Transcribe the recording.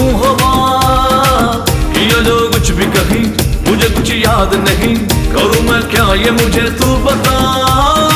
हूँ हवा। किया जो कुछ भी कही, मुझे कुछ याद नहीं। करूँ मैं क्या, ये मुझे तू बता।